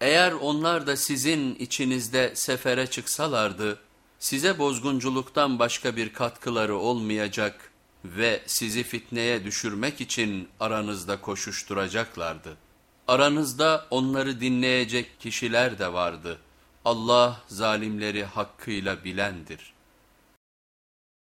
Eğer onlar da sizin içinizde sefere çıksalardı, size bozgunculuktan başka bir katkıları olmayacak ve sizi fitneye düşürmek için aranızda koşuşturacaklardı. Aranızda onları dinleyecek kişiler de vardı. Allah zalimleri hakkıyla bilendir.''